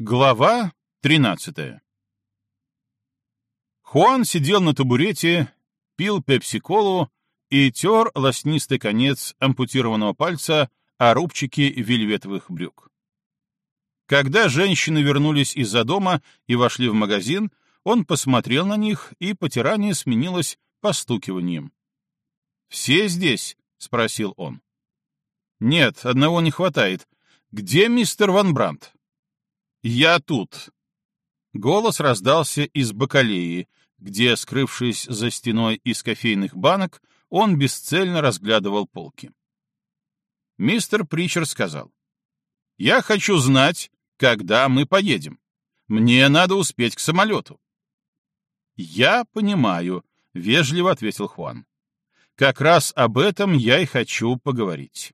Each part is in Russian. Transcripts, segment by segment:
Глава 13 Хуан сидел на табурете, пил пепси-колу и тер лоснистый конец ампутированного пальца о рубчики вельветовых брюк. Когда женщины вернулись из-за дома и вошли в магазин, он посмотрел на них, и потирание сменилось постукиванием. «Все здесь?» — спросил он. «Нет, одного не хватает. Где мистер Ван Брандт?» «Я тут». Голос раздался из бакалеи, где, скрывшись за стеной из кофейных банок, он бесцельно разглядывал полки. Мистер Причер сказал, «Я хочу знать, когда мы поедем. Мне надо успеть к самолету». «Я понимаю», — вежливо ответил Хуан. «Как раз об этом я и хочу поговорить.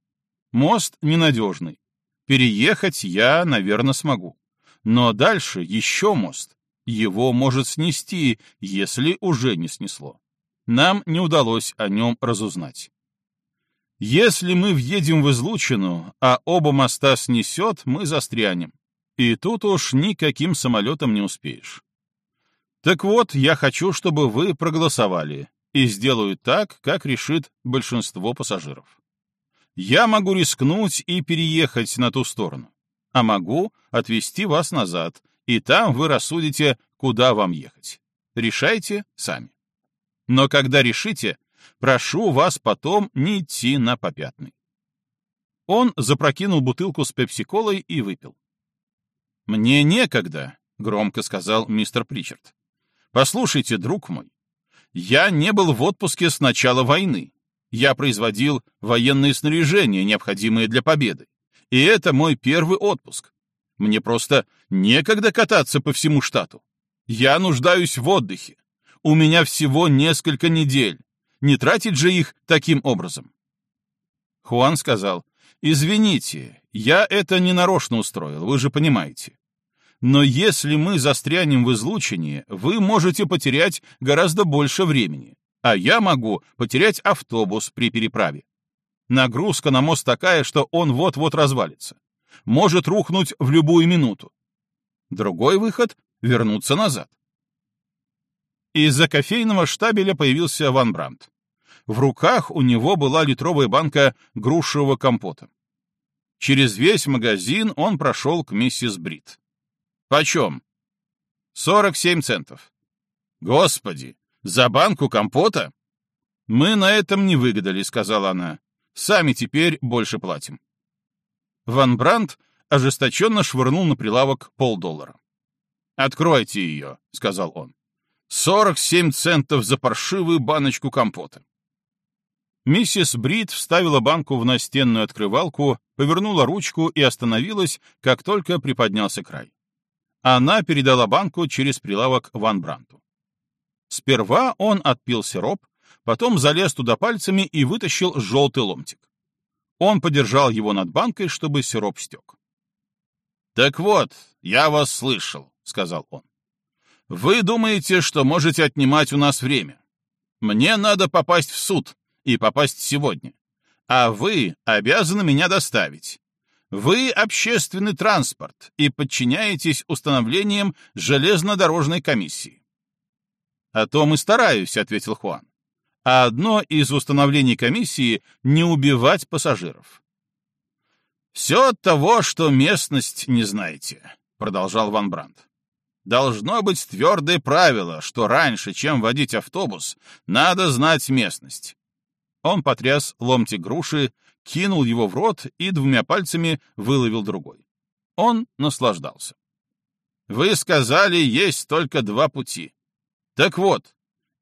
Мост ненадежный. Переехать я, наверное, смогу. Но дальше еще мост. Его может снести, если уже не снесло. Нам не удалось о нем разузнать. Если мы въедем в излучину, а оба моста снесет, мы застрянем. И тут уж никаким самолетом не успеешь. Так вот, я хочу, чтобы вы проголосовали и сделают так, как решит большинство пассажиров. Я могу рискнуть и переехать на ту сторону а могу отвезти вас назад, и там вы рассудите, куда вам ехать. Решайте сами. Но когда решите, прошу вас потом не идти на попятный. Он запрокинул бутылку с пепси-колой и выпил. «Мне некогда», — громко сказал мистер Причард. «Послушайте, друг мой, я не был в отпуске с начала войны. Я производил военные снаряжения, необходимые для победы. И это мой первый отпуск. Мне просто некогда кататься по всему штату. Я нуждаюсь в отдыхе. У меня всего несколько недель. Не тратить же их таким образом. Хуан сказал, «Извините, я это не нарочно устроил, вы же понимаете. Но если мы застрянем в излучине, вы можете потерять гораздо больше времени, а я могу потерять автобус при переправе. Нагрузка на мост такая, что он вот-вот развалится. Может рухнуть в любую минуту. Другой выход — вернуться назад. Из-за кофейного штабеля появился Ван Брандт. В руках у него была литровая банка грушевого компота. Через весь магазин он прошел к миссис Брит. «Почем?» «Сорок семь центов». «Господи, за банку компота?» «Мы на этом не выгадали», — сказала она. Сами теперь больше платим. Ван Брандт ожесточенно швырнул на прилавок полдоллара. «Откройте ее», — сказал он. «Сорок семь центов за паршивую баночку компота». Миссис Брит вставила банку в настенную открывалку, повернула ручку и остановилась, как только приподнялся край. Она передала банку через прилавок Ван Бранту. Сперва он отпил сироп, потом залез туда пальцами и вытащил желтый ломтик. Он подержал его над банкой, чтобы сироп стек. «Так вот, я вас слышал», — сказал он. «Вы думаете, что можете отнимать у нас время? Мне надо попасть в суд, и попасть сегодня. А вы обязаны меня доставить. Вы общественный транспорт и подчиняетесь установлениям железнодорожной комиссии. — О том и стараюсь, — ответил Хуан а одно из установлений комиссии — не убивать пассажиров. «Все от того, что местность не знаете», — продолжал Ван Брандт. «Должно быть твердое правило, что раньше, чем водить автобус, надо знать местность». Он потряс ломтик груши, кинул его в рот и двумя пальцами выловил другой. Он наслаждался. «Вы сказали, есть только два пути. Так вот,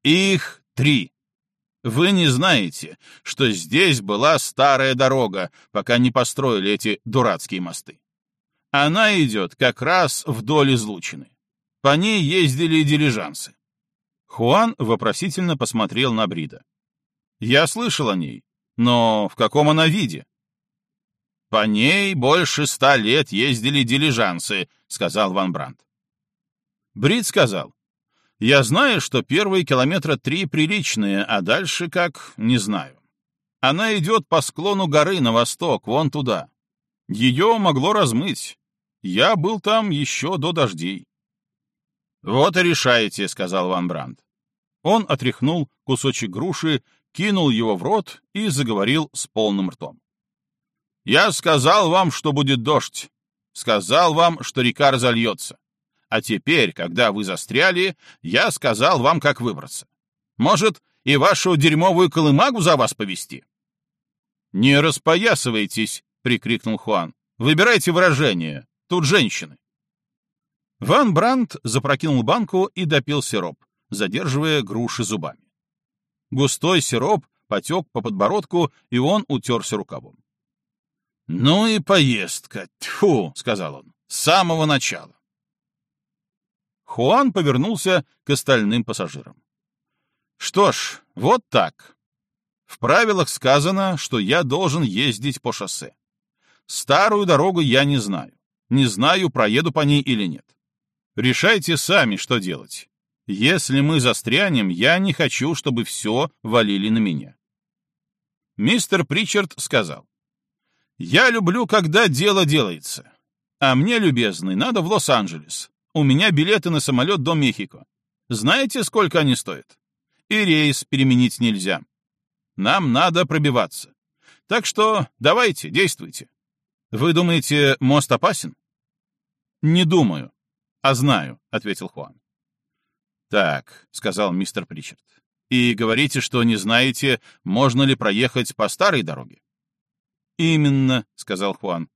их три. Вы не знаете, что здесь была старая дорога, пока не построили эти дурацкие мосты. Она идет как раз вдоль излучины. По ней ездили дилижансы. Хуан вопросительно посмотрел на Брида. Я слышал о ней, но в каком она виде? По ней больше ста лет ездили дилижансы, сказал Ван Брандт. Брид сказал, я знаю, что первые километра три приличные, а дальше как, не знаю. Она идет по склону горы на восток, вон туда. Ее могло размыть. Я был там еще до дождей. «Вот и решаете», — сказал Ван Брандт. Он отряхнул кусочек груши, кинул его в рот и заговорил с полным ртом. «Я сказал вам, что будет дождь. Сказал вам, что река разольется. А теперь, когда вы застряли, я сказал вам, как выбраться. Может, и вашу дерьмовую колымагу за вас повести?» «Не распоясывайтесь!» — прикрикнул Хуан. «Выбирайте выражение. Тут женщины». Ван Брандт запрокинул банку и допил сироп, задерживая груши зубами. Густой сироп потек по подбородку, и он утерся рукавом. «Ну и поездка! Тьфу!» — сказал он. «С самого начала!» Хуан повернулся к остальным пассажирам. «Что ж, вот так. В правилах сказано, что я должен ездить по шоссе. Старую дорогу я не знаю. Не знаю, проеду по ней или нет. Решайте сами, что делать. Если мы застрянем, я не хочу, чтобы все валили на меня. Мистер Причард сказал, «Я люблю, когда дело делается. А мне, любезный, надо в Лос-Анджелес. У меня билеты на самолет до Мехико. Знаете, сколько они стоят? И рейс переменить нельзя. Нам надо пробиваться. Так что давайте, действуйте. Вы думаете, мост опасен? Не думаю. «А знаю», — ответил Хуан. «Так», — сказал мистер Причард. «И говорите, что не знаете, можно ли проехать по старой дороге?» «Именно», — сказал Хуан.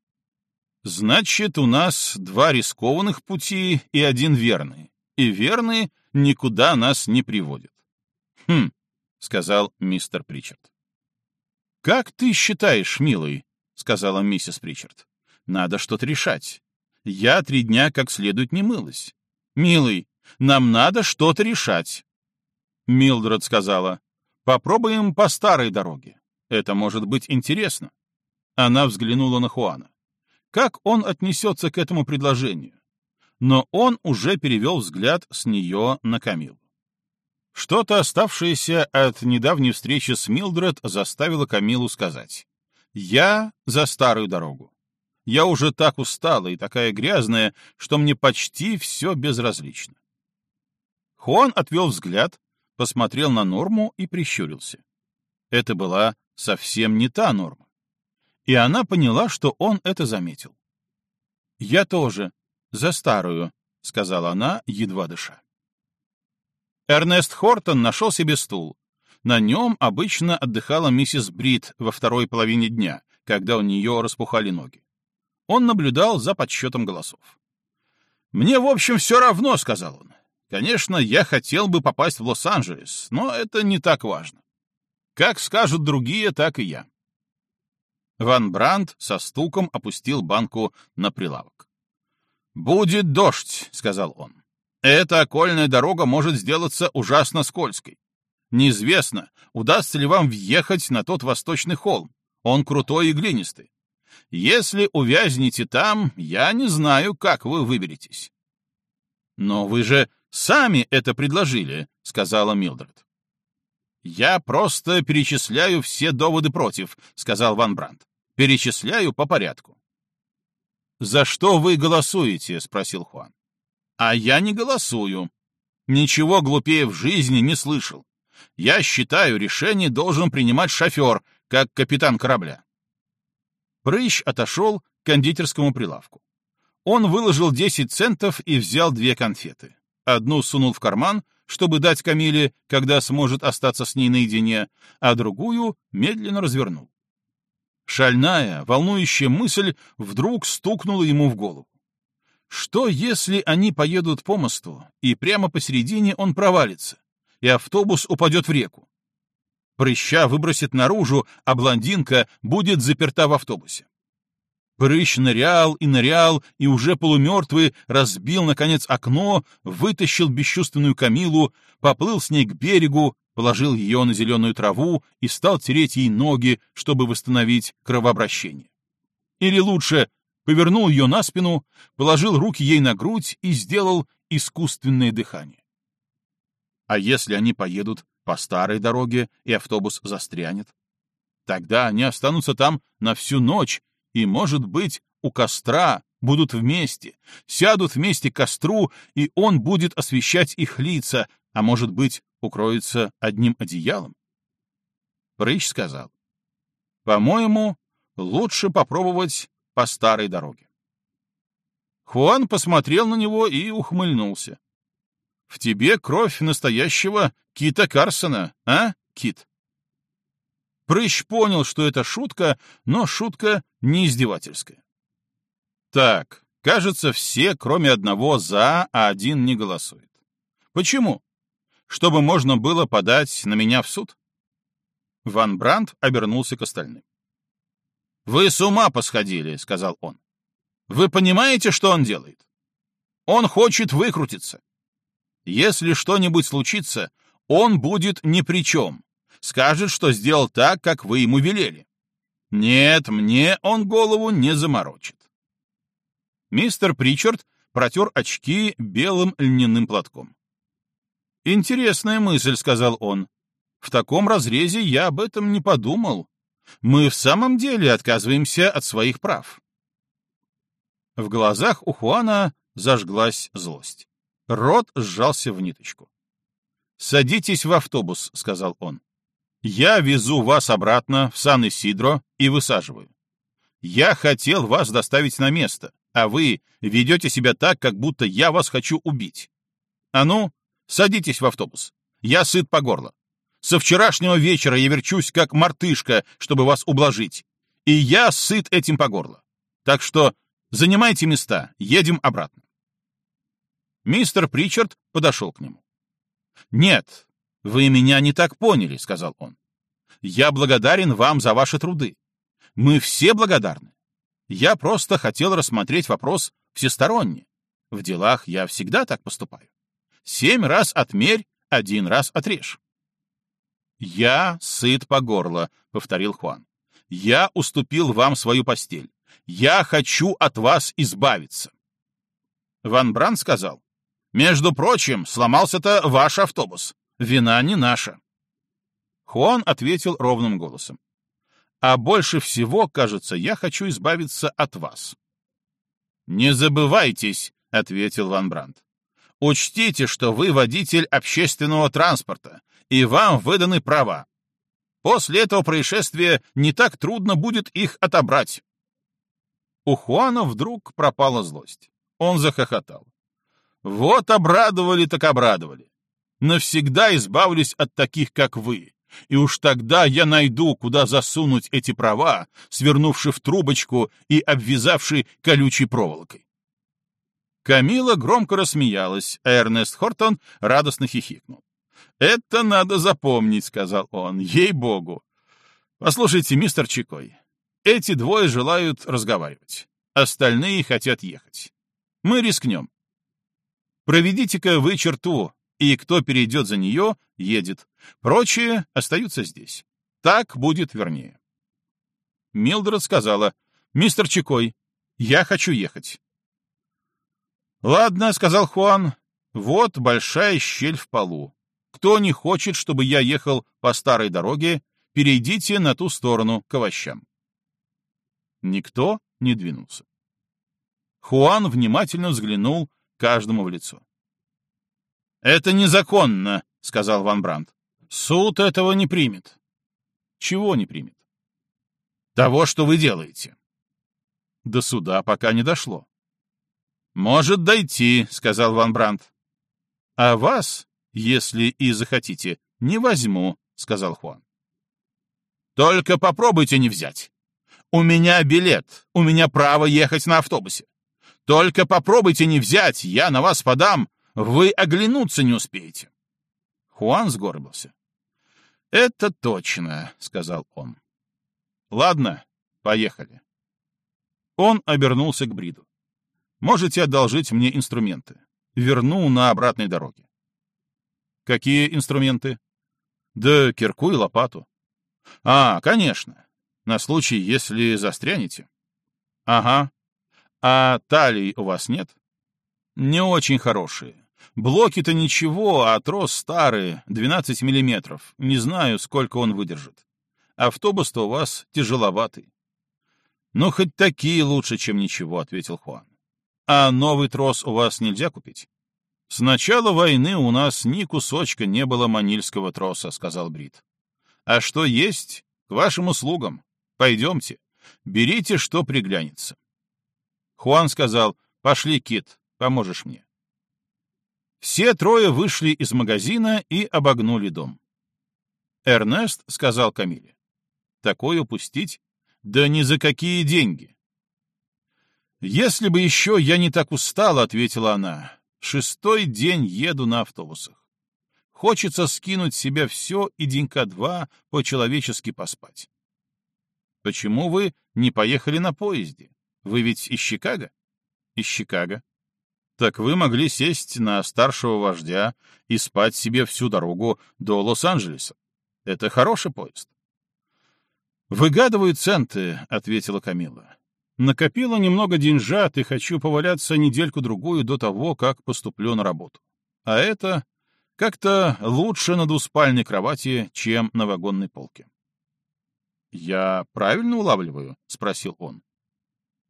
«Значит, у нас два рискованных пути и один верный. И верные никуда нас не приводят». «Хм», — сказал мистер Причард. «Как ты считаешь, милый?» — сказала миссис Причард. «Надо что-то решать. Я три дня как следует не мылась. Милый, нам надо что-то решать. Милдред сказала, попробуем по старой дороге. Это может быть интересно. Она взглянула на Хуана. Как он отнесется к этому предложению? Но он уже перевел взгляд с нее на Камилу. Что-то оставшееся от недавней встречи с Милдред заставило Камилу сказать «Я за старую дорогу». Я уже так устала и такая грязная, что мне почти все безразлично. Хуан отвел взгляд, посмотрел на норму и прищурился. Это была совсем не та норма. И она поняла, что он это заметил. «Я тоже, за старую», — сказала она, едва дыша. Эрнест Хортон нашел себе стул. На нем обычно отдыхала миссис Брит во второй половине дня, когда у нее распухали ноги. Он наблюдал за подсчетом голосов. «Мне, в общем, все равно», — сказал он. «Конечно, я хотел бы попасть в Лос-Анджелес, но это не так важно. Как скажут другие, так и я». Ван Брандт со стуком опустил банку на прилавок. «Будет дождь», — сказал он. «Эта окольная дорога может сделаться ужасно скользкой. Неизвестно, удастся ли вам въехать на тот восточный холм. Он крутой и глинистый. Если увязнете там, я не знаю, как вы выберетесь. Но вы же сами это предложили, сказала Милдред. Я просто перечисляю все доводы против, сказал Ван Брандт. Перечисляю по порядку. За что вы голосуете? спросил Хуан. А я не голосую. Ничего глупее в жизни не слышал. Я считаю, решение должен принимать шофер, как капитан корабля. Прыщ отошел к кондитерскому прилавку. Он выложил 10 центов и взял две конфеты. Одну сунул в карман, чтобы дать Камиле, когда сможет остаться с ней наедине, а другую медленно развернул. Шальная, волнующая мысль вдруг стукнула ему в голову. Что, если они поедут по мосту, и прямо посередине он провалится, и автобус упадет в реку? Прыща выбросит наружу, а блондинка будет заперта в автобусе. Прыщ нырял и нырял, и уже полумертвый разбил, наконец, окно, вытащил бесчувственную Камилу, поплыл с ней к берегу, положил ее на зеленую траву и стал тереть ей ноги, чтобы восстановить кровообращение. Или лучше, повернул ее на спину, положил руки ей на грудь и сделал искусственное дыхание. А если они поедут по старой дороге, и автобус застрянет. Тогда они останутся там на всю ночь, и, может быть, у костра будут вместе, сядут вместе к костру, и он будет освещать их лица, а может быть, укроется одним одеялом? Прыщ сказал, «По-моему, лучше попробовать по старой дороге». Хуан посмотрел на него и ухмыльнулся. «В тебе кровь настоящего Кита Карсона, а, Кит?» Прыщ понял, что это шутка, но шутка не издевательская. Так, кажется, все, кроме одного, за, а один не голосует. Почему? Чтобы можно было подать на меня в суд? Ван Брандт обернулся к остальным. «Вы с ума посходили», — сказал он. «Вы понимаете, что он делает? Он хочет выкрутиться. Если что-нибудь случится, он будет ни при чем. Скажет, что сделал так, как вы ему велели. Нет, мне он голову не заморочит. Мистер Причард протер очки белым льняным платком. «Интересная мысль», — сказал он. «В таком разрезе я об этом не подумал. Мы в самом деле отказываемся от своих прав». В глазах у Хуана зажглась злость. Рот сжался в ниточку. «Садитесь в автобус», — сказал он. «Я везу вас обратно в Сан-Исидро и высаживаю. Я хотел вас доставить на место, а вы ведете себя так, как будто я вас хочу убить. А ну, садитесь в автобус. Я сыт по горло. Со вчерашнего вечера я верчусь, как мартышка, чтобы вас ублажить. И я сыт этим по горло. Так что занимайте места, едем обратно. Мистер Причард подошел к нему. «Нет, вы меня не так поняли», — сказал он. «Я благодарен вам за ваши труды. Мы все благодарны. Я просто хотел рассмотреть вопрос всесторонне. В делах я всегда так поступаю. Семь раз отмерь, один раз отрежь. «Я сыт по горло», — повторил Хуан. «Я уступил вам свою постель. Я хочу от вас избавиться». Ван Бран сказал, «Между прочим, сломался-то ваш автобус. Вина не наша». Хуан ответил ровным голосом а больше всего, кажется, я хочу избавиться от вас. «Не забывайтесь», — ответил Ван Брандт. «Учтите, что вы водитель общественного транспорта, и вам выданы права. После этого происшествия не так трудно будет их отобрать». У Хуана вдруг пропала злость. Он захохотал. «Вот обрадовали так обрадовали. Навсегда избавлюсь от таких, как вы, и уж тогда я найду, куда засунуть эти права, свернувши в трубочку и обвязавши колючей проволокой. Камила громко рассмеялась, а Эрнест Хортон радостно хихикнул. «Это надо запомнить», — сказал он, — «ей-богу». «Послушайте, мистер Чикой, эти двое желают разговаривать, остальные хотят ехать. Мы рискнем. Проведите-ка вы черту, и кто перейдет за нее, едет. Прочие остаются здесь. Так будет вернее. Милдред сказала, «Мистер Чикой, я хочу ехать». «Ладно», — сказал Хуан, — «вот большая щель в полу. Кто не хочет, чтобы я ехал по старой дороге, перейдите на ту сторону к овощам». Никто не двинулся. Хуан внимательно взглянул каждому в лицо. «Это незаконно», — сказал Ван Брандт. «Суд этого не примет». «Чего не примет?» «Того, что вы делаете». До суда пока не дошло. «Может дойти», — сказал Ван Брандт. «А вас, если и захотите, не возьму», — сказал Хуан. «Только попробуйте не взять. У меня билет, у меня право ехать на автобусе. Только попробуйте не взять, я на вас подам, вы оглянуться не успеете. Хуан сгорбился. «Это точно», — сказал он. «Ладно, поехали». Он обернулся к Бриду. «Можете одолжить мне инструменты. Верну на обратной дороге». «Какие инструменты?» «Да кирку и лопату». «А, конечно. На случай, если застрянете». «Ага. А талий у вас нет?» «Не очень хорошие. Блоки-то ничего, а трос старый, 12 миллиметров. Не знаю, сколько он выдержит. Автобус-то у вас тяжеловатый. «Ну, хоть такие лучше, чем ничего», — ответил Хуан. «А новый трос у вас нельзя купить?» «С начала войны у нас ни кусочка не было манильского троса», — сказал Брит. «А что есть, к вашим услугам. Пойдемте, берите, что приглянется». Хуан сказал, «Пошли, Кит, поможешь мне». Все трое вышли из магазина и обогнули дом. Эрнест сказал Камиле, «Такое упустить? Да ни за какие деньги!» «Если бы еще я не так устала», — ответила она, — «шестой день еду на автобусах. Хочется скинуть с себя все и денька два по-человечески поспать». «Почему вы не поехали на поезде? Вы ведь из Чикаго?» «Из Чикаго». «Так вы могли сесть на старшего вождя и спать себе всю дорогу до Лос-Анджелеса. Это хороший поезд». «Выгадываю центы», — ответила Камила. «Накопила немного деньжат и хочу поваляться недельку-другую до того, как поступлю на работу. А это как-то лучше на двуспальной кровати, чем на вагонной полке». «Я правильно улавливаю?» — спросил он.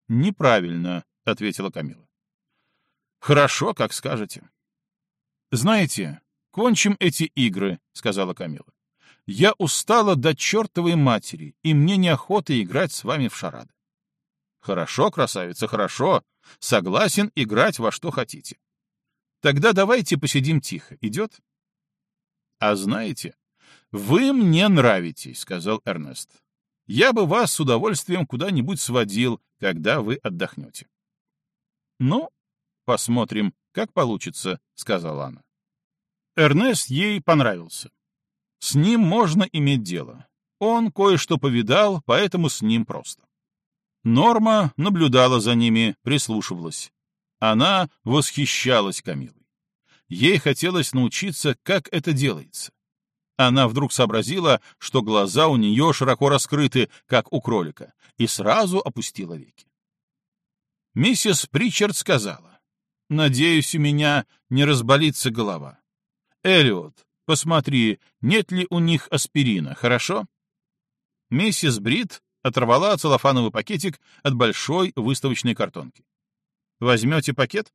«Неправильно», — ответила Камила. «Хорошо, как скажете». «Знаете, кончим эти игры», — сказала Камила. «Я устала до чертовой матери, и мне неохота играть с вами в шарады». «Хорошо, красавица, хорошо. Согласен играть во что хотите. Тогда давайте посидим тихо. Идет?» «А знаете, вы мне нравитесь», — сказал Эрнест. «Я бы вас с удовольствием куда-нибудь сводил, когда вы отдохнете». «Ну, посмотрим, как получится», — сказала она. Эрнест ей понравился. С ним можно иметь дело. Он кое-что повидал, поэтому с ним просто. Норма наблюдала за ними, прислушивалась. Она восхищалась Камилой. Ей хотелось научиться, как это делается. Она вдруг сообразила, что глаза у нее широко раскрыты, как у кролика, и сразу опустила веки. Миссис Причард сказала, «Надеюсь, у меня не разболится голова. Эллиот, посмотри, нет ли у них аспирина, хорошо?» Миссис Брит оторвала целлофановый пакетик от большой выставочной картонки. «Возьмете пакет?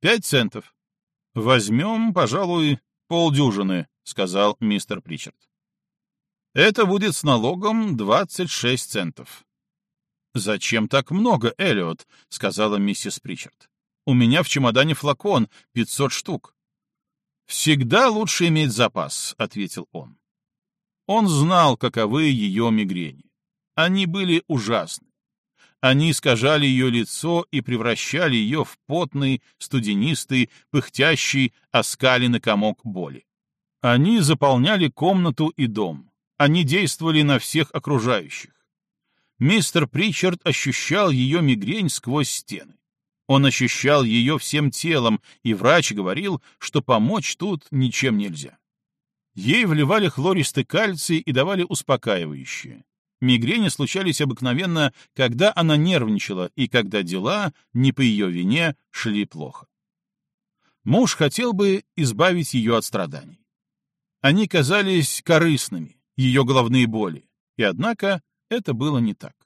Пять центов. Возьмем, пожалуй, полдюжины», — сказал мистер Причард. «Это будет с налогом 26 центов». «Зачем так много, Эллиот?» — сказала миссис Причард. «У меня в чемодане флакон, 500 штук». «Всегда лучше иметь запас», — ответил он. Он знал, каковы ее мигрени. Они были ужасны. Они искажали ее лицо и превращали ее в потный, студенистый, пыхтящий, оскаленный комок боли. Они заполняли комнату и дом. Они действовали на всех окружающих. Мистер Причард ощущал ее мигрень сквозь стены. Он ощущал ее всем телом, и врач говорил, что помочь тут ничем нельзя. Ей вливали хлористый кальций и давали успокаивающее. Мигрени случались обыкновенно, когда она нервничала и когда дела, не по ее вине, шли плохо. Муж хотел бы избавить ее от страданий. Они казались корыстными, ее головные боли, и однако это было не так.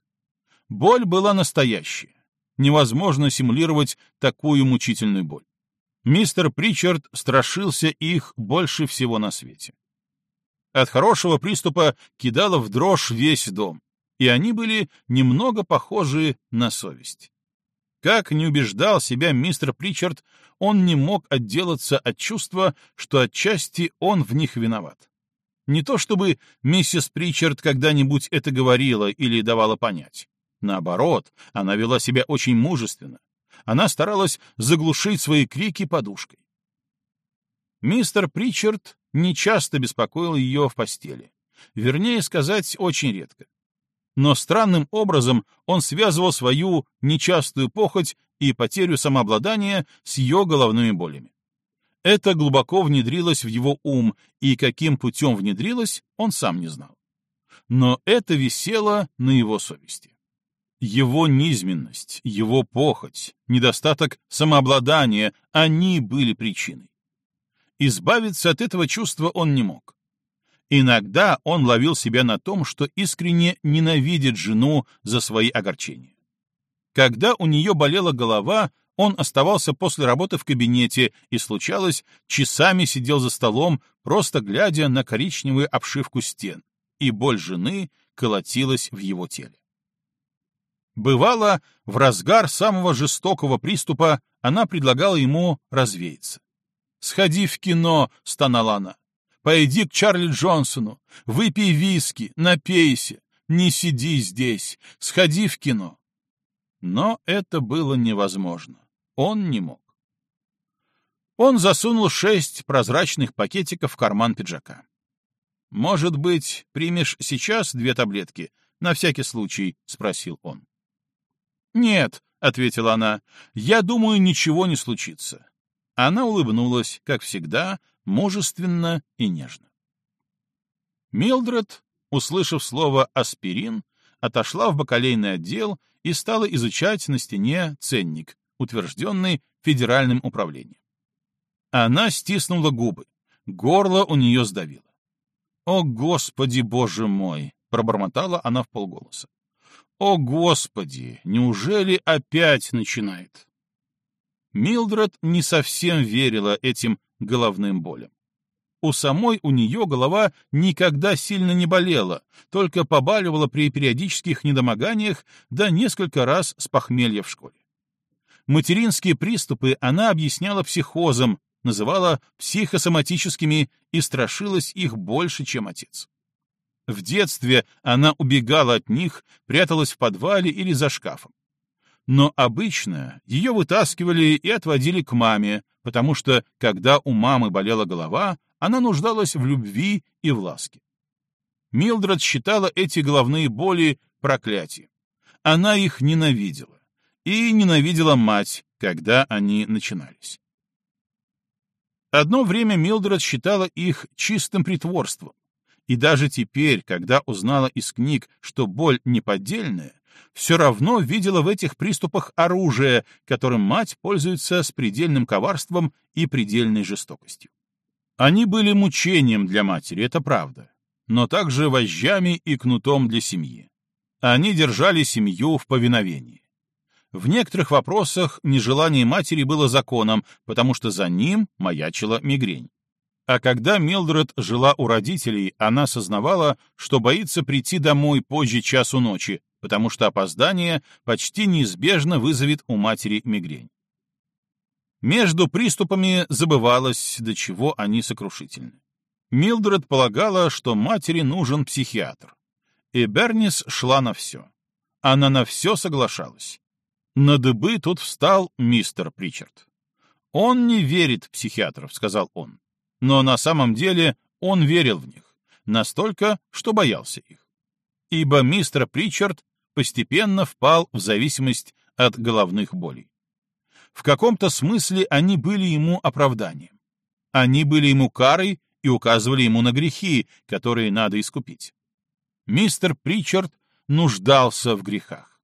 Боль была настоящая. Невозможно симулировать такую мучительную боль. Мистер Причард страшился их больше всего на свете. От хорошего приступа кидало в дрожь весь дом, и они были немного похожи на совесть. Как не убеждал себя мистер Причард, он не мог отделаться от чувства, что отчасти он в них виноват. Не то чтобы миссис Причард когда-нибудь это говорила или давала понять. Наоборот, она вела себя очень мужественно. Она старалась заглушить свои крики подушкой. Мистер Причард нечасто беспокоил ее в постели. Вернее сказать, очень редко но странным образом он связывал свою нечастую похоть и потерю самообладания с ее головными болями. Это глубоко внедрилось в его ум, и каким путем внедрилось, он сам не знал. Но это висело на его совести. Его низменность, его похоть, недостаток самообладания — они были причиной. Избавиться от этого чувства он не мог. Иногда он ловил себя на том, что искренне ненавидит жену за свои огорчения. Когда у нее болела голова, он оставался после работы в кабинете и, случалось, часами сидел за столом, просто глядя на коричневую обшивку стен, и боль жены колотилась в его теле. Бывало, в разгар самого жестокого приступа она предлагала ему развеяться. «Сходи в кино», — стонала она. «Пойди к Чарли Джонсону, выпей виски, напейся, не сиди здесь, сходи в кино». Но это было невозможно. Он не мог. Он засунул шесть прозрачных пакетиков в карман пиджака. «Может быть, примешь сейчас две таблетки, на всякий случай?» — спросил он. «Нет», — ответила она, — «я думаю, ничего не случится». Она улыбнулась, как всегда, мужественно и нежно. Милдред, услышав слово «аспирин», отошла в бакалейный отдел и стала изучать на стене ценник, утвержденный федеральным управлением. Она стиснула губы, горло у нее сдавило. «О, Господи, Боже мой!» — пробормотала она в полголоса. «О, Господи! Неужели опять начинает?» Милдред не совсем верила этим головным болям. У самой у нее голова никогда сильно не болела, только побаливала при периодических недомоганиях, да несколько раз с похмелья в школе. Материнские приступы она объясняла психозом, называла психосоматическими и страшилась их больше, чем отец. В детстве она убегала от них, пряталась в подвале или за шкафом. Но обычно ее вытаскивали и отводили к маме, потому что, когда у мамы болела голова, она нуждалась в любви и в ласке. Милдред считала эти головные боли проклятием. Она их ненавидела. И ненавидела мать, когда они начинались. Одно время Милдред считала их чистым притворством, и даже теперь, когда узнала из книг, что боль неподдельная, все равно видела в этих приступах оружие, которым мать пользуется с предельным коварством и предельной жестокостью. Они были мучением для матери, это правда, но также вожжами и кнутом для семьи. Они держали семью в повиновении. В некоторых вопросах нежелание матери было законом, потому что за ним маячила мигрень. А когда Милдред жила у родителей, она сознавала, что боится прийти домой позже часу ночи, потому что опоздание почти неизбежно вызовет у матери мигрень. Между приступами забывалось, до чего они сокрушительны. Милдред полагала, что матери нужен психиатр. И Бернис шла на все. Она на все соглашалась. На дыбы тут встал мистер Причард. «Он не верит психиатров», — сказал он но на самом деле он верил в них, настолько, что боялся их. Ибо мистер Причард постепенно впал в зависимость от головных болей. В каком-то смысле они были ему оправданием. Они были ему карой и указывали ему на грехи, которые надо искупить. Мистер Причард нуждался в грехах.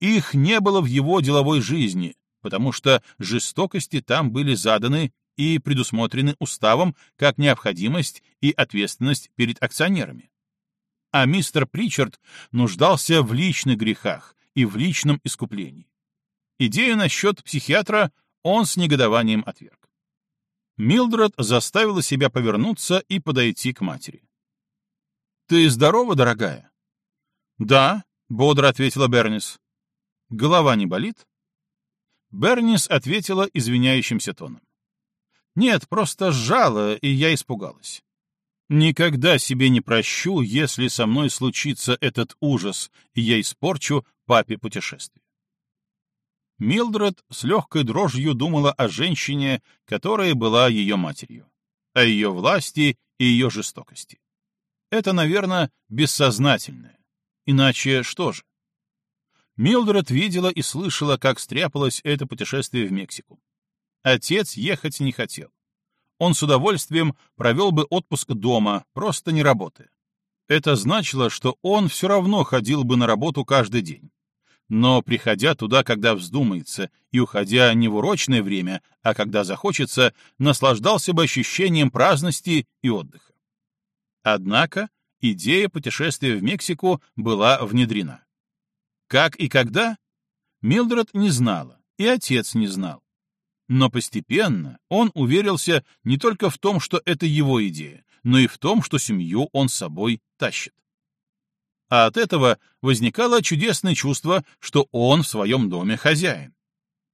Их не было в его деловой жизни, потому что жестокости там были заданы и предусмотрены уставом как необходимость и ответственность перед акционерами. А мистер Причард нуждался в личных грехах и в личном искуплении. Идею насчет психиатра он с негодованием отверг. Милдред заставила себя повернуться и подойти к матери. «Ты здорова, дорогая?» «Да», — бодро ответила Бернис. «Голова не болит?» Бернис ответила извиняющимся тоном. Нет, просто сжало, и я испугалась. Никогда себе не прощу, если со мной случится этот ужас, и я испорчу папе путешествие. Милдред с легкой дрожью думала о женщине, которая была ее матерью, о ее власти и ее жестокости. Это, наверное, бессознательное. Иначе что же? Милдред видела и слышала, как стряпалось это путешествие в Мексику. Отец ехать не хотел. Он с удовольствием провел бы отпуск дома, просто не работая. Это значило, что он все равно ходил бы на работу каждый день. Но, приходя туда, когда вздумается, и уходя не в урочное время, а когда захочется, наслаждался бы ощущением праздности и отдыха. Однако идея путешествия в Мексику была внедрена. Как и когда? Милдред не знала, и отец не знал. Но постепенно он уверился не только в том, что это его идея, но и в том, что семью он с собой тащит. А от этого возникало чудесное чувство, что он в своем доме хозяин.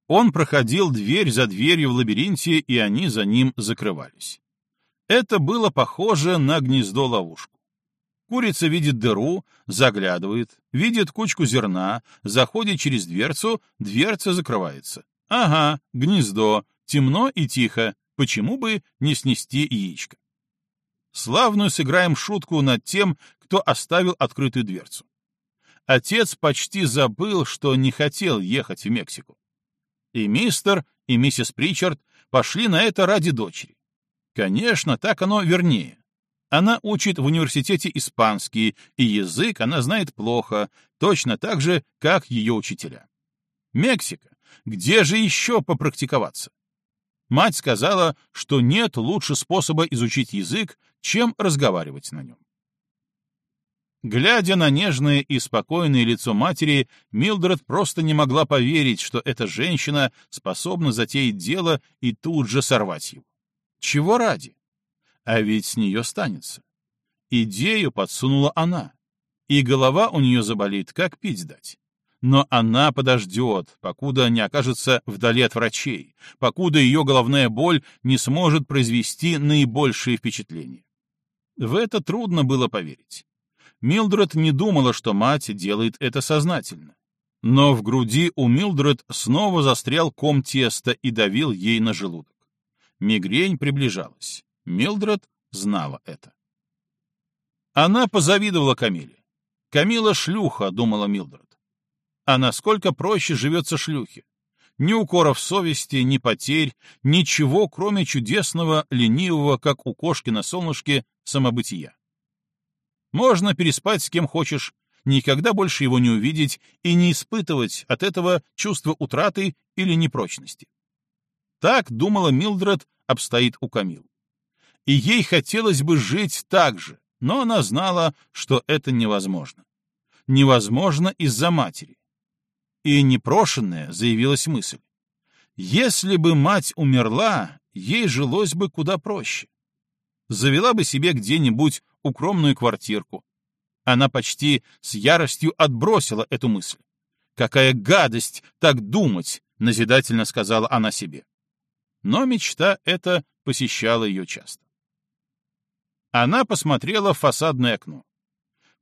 Он проходил дверь за дверью в лабиринте, и они за ним закрывались. Это было похоже на гнездо-ловушку. Курица видит дыру, заглядывает, видит кучку зерна, заходит через дверцу, дверца закрывается. Ага, гнездо, темно и тихо, почему бы не снести яичко? Славную сыграем шутку над тем, кто оставил открытую дверцу. Отец почти забыл, что не хотел ехать в Мексику. И мистер, и миссис Причард пошли на это ради дочери. Конечно, так оно вернее. Она учит в университете испанский, и язык она знает плохо, точно так же, как ее учителя. Мексика. Где же еще попрактиковаться? Мать сказала, что нет лучше способа изучить язык, чем разговаривать на нем. Глядя на нежное и спокойное лицо матери, Милдред просто не могла поверить, что эта женщина способна затеять дело и тут же сорвать его. Чего ради? А ведь с нее станется. Идею подсунула она, и голова у нее заболит, как пить дать. Но она подождет, покуда не окажется вдали от врачей, покуда ее головная боль не сможет произвести наибольшее впечатление. В это трудно было поверить. Милдред не думала, что мать делает это сознательно. Но в груди у Милдред снова застрял ком теста и давил ей на желудок. Мигрень приближалась. Милдред знала это. Она позавидовала Камиле. «Камила шлюха», — думала Милдред. А насколько проще живется шлюхе? Ни укоров совести, ни потерь, ничего, кроме чудесного, ленивого, как у кошки на солнышке, самобытия. Можно переспать с кем хочешь, никогда больше его не увидеть и не испытывать от этого чувства утраты или непрочности. Так, думала Милдред, обстоит у Камил. И ей хотелось бы жить так же, но она знала, что это невозможно. Невозможно из-за матери. И непрошенная заявилась мысль. Если бы мать умерла, ей жилось бы куда проще. Завела бы себе где-нибудь укромную квартирку. Она почти с яростью отбросила эту мысль. «Какая гадость так думать!» — назидательно сказала она себе. Но мечта эта посещала ее часто. Она посмотрела в фасадное окно.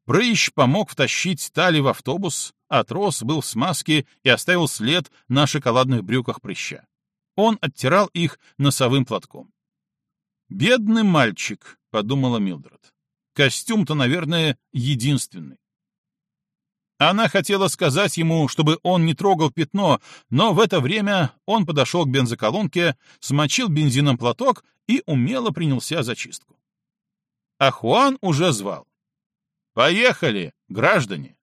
Прыщ помог втащить Тали в автобус, а трос был в смазке и оставил след на шоколадных брюках прыща. Он оттирал их носовым платком. «Бедный мальчик», — подумала Милдред. «Костюм-то, наверное, единственный». Она хотела сказать ему, чтобы он не трогал пятно, но в это время он подошел к бензоколонке, смочил бензином платок и умело принялся за чистку. А Хуан уже звал. «Поехали, граждане!»